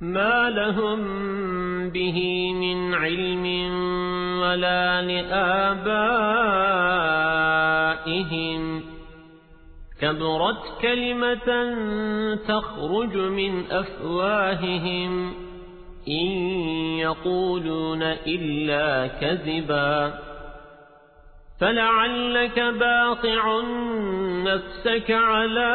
ما لهم به من علم ولا لآبائهم كبرت كلمة تخرج من أفواههم إن يقولون إلا كذبا فلعلك باطع نفسك على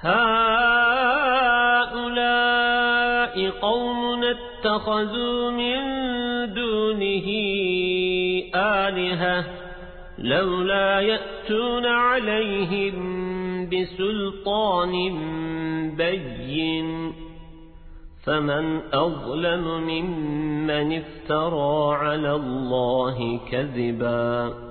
هؤلاء قوم اتخذوا من دونه آلهة لولا يأتون عليهم بسلطان بين فمن أظلم ممن افترى على الله كذباً